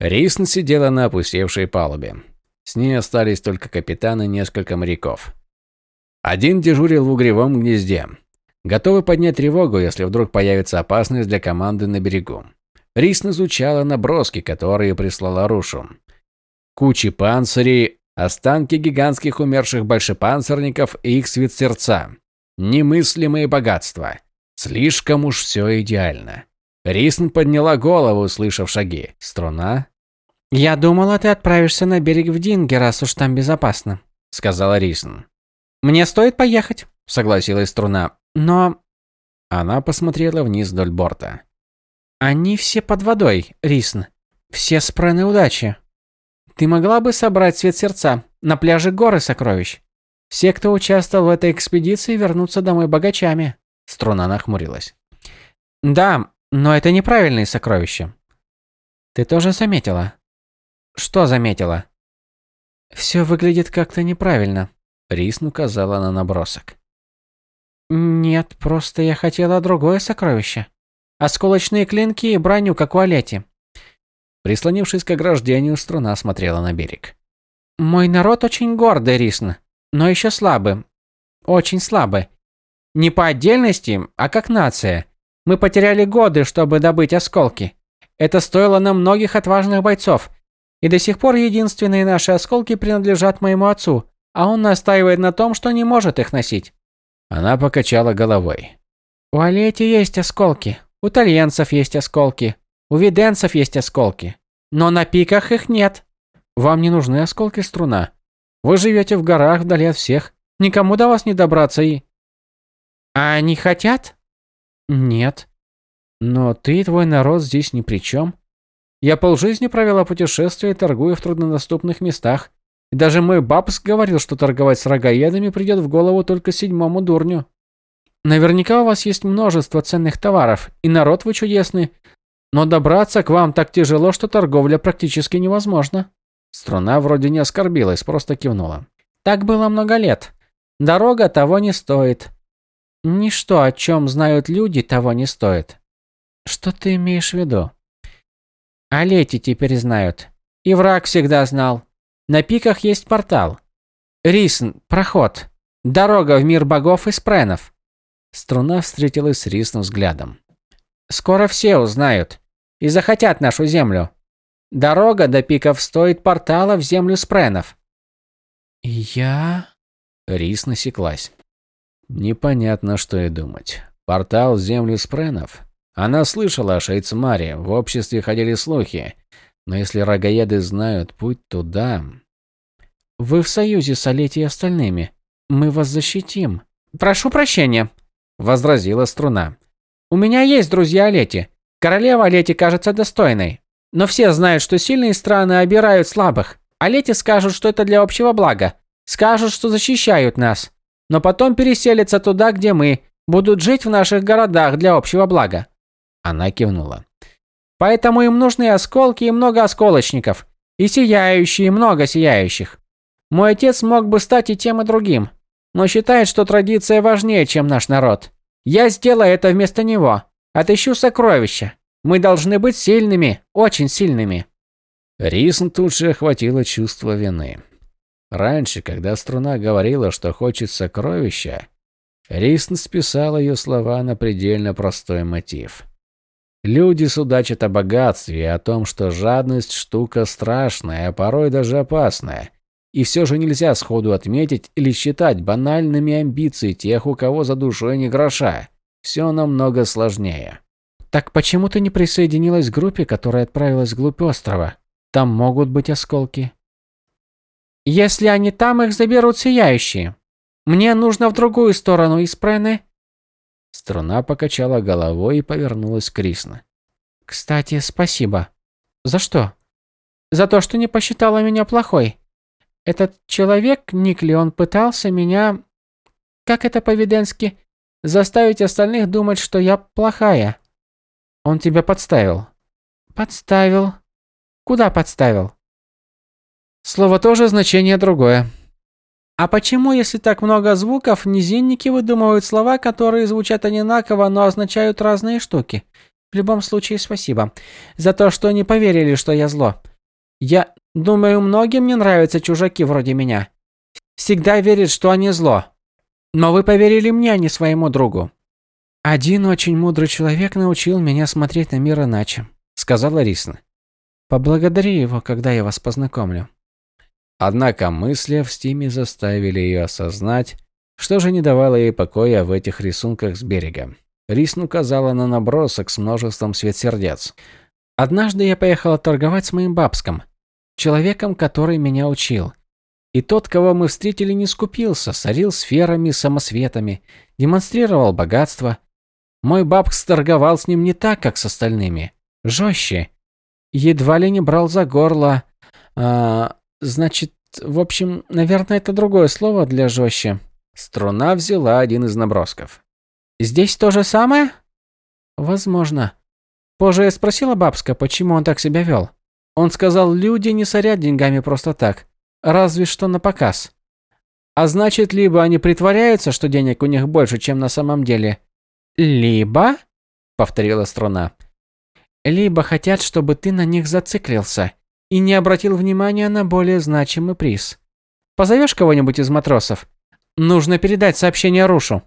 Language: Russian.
Рисн сидела на опустевшей палубе. С ней остались только капитан и несколько моряков. Один дежурил в угревом гнезде, готовый поднять тревогу, если вдруг появится опасность для команды на берегу. Рисн изучала наброски, которые прислала Рушу. Кучи панцирей, останки гигантских умерших большепанцирников и их свитсерца. Немыслимые богатства. Слишком уж все идеально. Рисн подняла голову, услышав шаги. Струна. «Я думала, ты отправишься на берег в Динге, раз уж там безопасно», — сказала Рисн. «Мне стоит поехать», — согласилась Струна. «Но...» Она посмотрела вниз вдоль борта. «Они все под водой, Рисн. Все спрены удачи. Ты могла бы собрать цвет сердца на пляже горы сокровищ? Все, кто участвовал в этой экспедиции, вернутся домой богачами». Струна нахмурилась. «Да, но это неправильные сокровища. Ты тоже заметила? Что заметила? Все выглядит как-то неправильно. Рисн указала на набросок. Нет, просто я хотела другое сокровище. Осколочные клинки и броню, как у Олети. Прислонившись к ограждению, струна смотрела на берег. Мой народ очень гордый, Рисн, но еще слабый. Очень слабый. Не по отдельности, а как нация. Мы потеряли годы, чтобы добыть осколки. Это стоило нам многих отважных бойцов. И до сих пор единственные наши осколки принадлежат моему отцу, а он настаивает на том, что не может их носить. Она покачала головой. У Алети есть осколки, у итальянцев есть осколки, у виденцев есть осколки. Но на пиках их нет. Вам не нужны осколки струна. Вы живете в горах вдали от всех. Никому до вас не добраться и... А они хотят? Нет. Но ты и твой народ здесь ни при чем. Я полжизни провела путешествия и торгую в труднодоступных местах. И даже мой бабс говорил, что торговать с рогаедами придет в голову только седьмому дурню. Наверняка у вас есть множество ценных товаров, и народ вы чудесный. Но добраться к вам так тяжело, что торговля практически невозможна. Струна вроде не оскорбилась, просто кивнула. Так было много лет. Дорога того не стоит. Ничто, о чем знают люди, того не стоит. Что ты имеешь в виду? А лети теперь знают. И враг всегда знал. На пиках есть портал. Рисн, проход. Дорога в мир богов и спренов. Струна встретилась с Рисном взглядом. Скоро все узнают. И захотят нашу землю. Дорога до пиков стоит портала в землю спренов. Я... Рис насеклась. Непонятно, что и думать. Портал в землю спренов? Она слышала о Шейцмаре, в обществе ходили слухи. Но если рогаеды знают путь туда... Вы в союзе с Олети и остальными. Мы вас защитим. Прошу прощения, возразила струна. У меня есть друзья Олети. Королева Олети кажется достойной. Но все знают, что сильные страны обирают слабых. Олети скажут, что это для общего блага. Скажут, что защищают нас но потом переселятся туда, где мы, будут жить в наших городах для общего блага. Она кивнула. Поэтому им нужны осколки и много осколочников, и сияющие, и много сияющих. Мой отец мог бы стать и тем, и другим, но считает, что традиция важнее, чем наш народ. Я сделаю это вместо него. Отыщу сокровища. Мы должны быть сильными, очень сильными. Рисн тут же охватило чувство вины. Раньше, когда струна говорила, что хочет сокровища, Рисн списал ее слова на предельно простой мотив. Люди судачат о богатстве и о том, что жадность – штука страшная, а порой даже опасная. И все же нельзя сходу отметить или считать банальными амбиции тех, у кого за душой не гроша. Все намного сложнее. «Так почему ты не присоединилась к группе, которая отправилась вглубь острова? Там могут быть осколки», если они там, их заберут сияющие. Мне нужно в другую сторону из Прены. Струна покачала головой и повернулась к Рисна. Кстати, спасибо. За что? За то, что не посчитала меня плохой. Этот человек, Никли, он пытался меня... Как это по-виденски? Заставить остальных думать, что я плохая. Он тебя подставил. Подставил. Куда подставил? Слово тоже, значение другое. А почему, если так много звуков, низинники выдумывают слова, которые звучат одинаково, но означают разные штуки? В любом случае, спасибо. За то, что не поверили, что я зло. Я думаю, многим не нравятся чужаки вроде меня. Всегда верят, что они зло. Но вы поверили мне, а не своему другу. Один очень мудрый человек научил меня смотреть на мир иначе, сказала Рисна. Поблагодари его, когда я вас познакомлю. Однако мысли в стиме заставили ее осознать, что же не давало ей покоя в этих рисунках с берега. Рисн указала на набросок с множеством светсердец. Однажды я поехала торговать с моим бабском, человеком, который меня учил. И тот, кого мы встретили, не скупился, сорил сферами, самосветами, демонстрировал богатство. Мой бабкс торговал с ним не так, как с остальными. Жестче. Едва ли не брал за горло. А, значит, в общем, наверное, это другое слово для жестче. Струна взяла один из набросков. «Здесь то же самое?» «Возможно. Позже я спросила бабска, почему он так себя вел. Он сказал, люди не сорят деньгами просто так. Разве что на показ. А значит, либо они притворяются, что денег у них больше, чем на самом деле, либо, повторила струна, либо хотят, чтобы ты на них зациклился и не обратил внимания на более значимый приз. Позовешь кого-нибудь из матросов? Нужно передать сообщение Рушу.